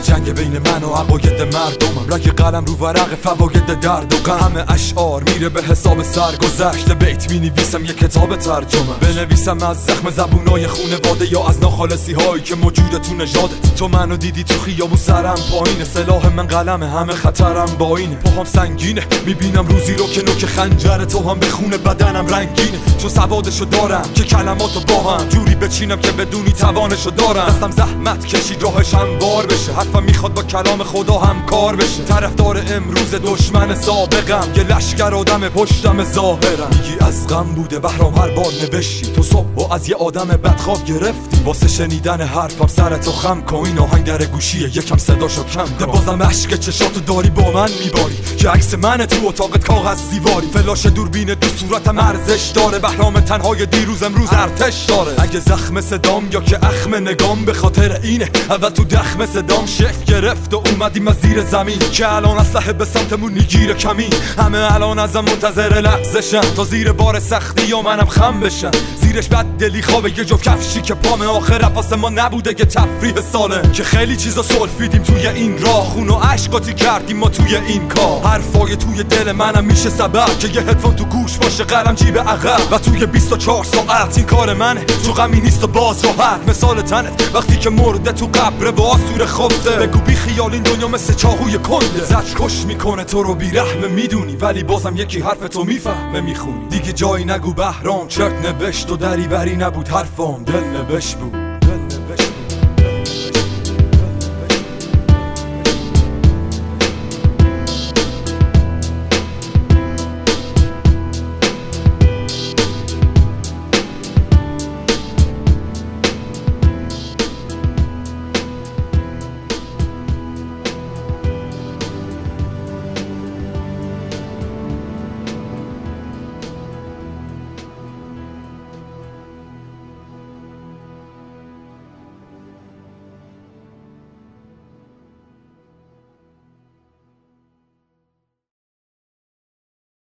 یه جنگ بین من و عقاید مردمم رگ قلم رو ورق فواید درد و غم همه اشعار میره به حساب سرگذشت. بیت می نویسم یه کتاب ترجمه. بنویسم از زخم زبونای خونواده یا از ناخالصی هایی که موجود تو نژادت تو منو دیدی تو خیابو سرم پایینه. سلاح من قلم همه خطرم با اینه. پاهم سنگینه می‌بینم روزی رو که نوک خنجر تو هم به خون بدنم رنگینه. چون سوادشو دارم که کلماتو با هم جوری بچینم که بدونی توانشو دارم. دستم زحمت کشید راهش بار بشه. حرفم می‌خواد با کلام خدا هم کار بشه. طرفدار امروز دشمن سابقم. یه لشکر آدم پشتم ظاهرم. میگی از غم بوده بهرام هر بار نوشتی. تو صبح و از یه آدم بدخواب گرفتی. واسه شنیدن حرفم سر تو خم کن. این آهنگر گوشیه یکم صداشو کم ده بازم عشق چشاتو داری با من میباری. که عکس من تو اتاقت کاغذ دیواری فلاش دوربین دو صورتم ارزش داره. بهرام تنهای دیروز امروز ارتش داره. اگه زخم صدام یا که اخم نگام به خاطر اینه. اول تو دخم صدام شکل گرفت و اومدیم از زیر زمین. که الان اسلحه به سمتمون می‌گیره کمین همه الان ازم منتظر لحظشن. تا زیر بار سختی یا منم خم بشن. زیرش بد دلی خوابه یه جفت کفشی که پام آخر پاس ما نبوده که تفریح ساله. که خیلی چیزا سلفیدیم توی این راه. خون و عشقاتی کردیم ما توی این کار. حرفای توی دل منم میشه سبب که یه هدفون تو گوش باشه قلم جیب عقب. و توی 24 ساعت این کار منه. تو غمی نیست و باز راحت. مثال تنت. وقتی که مرده تو قبر و آسور خفته. بگو بی خیال این دنیا مثل چاهوی کنده. زج کش می‌کنه تو رو بیرحمه می‌دونی. ولی بازم یکی حرف تو می‌فهمه می‌خونی. دیگه جایی نگو بهرام. چرت نوشت و دری بری نبود. حرفام دل نوشت بود.